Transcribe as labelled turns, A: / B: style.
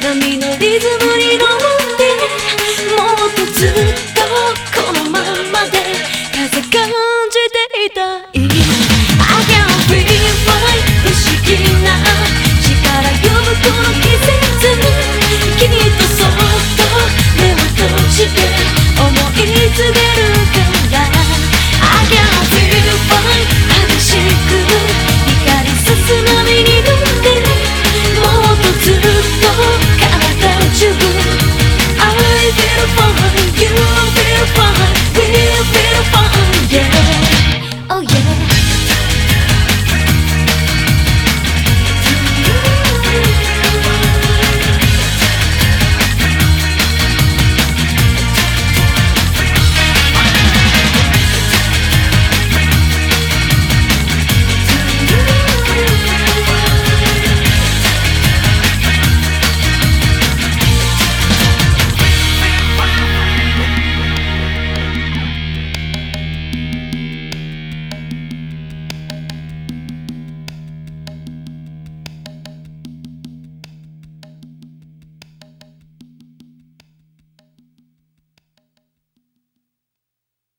A: 波のリズムに乗る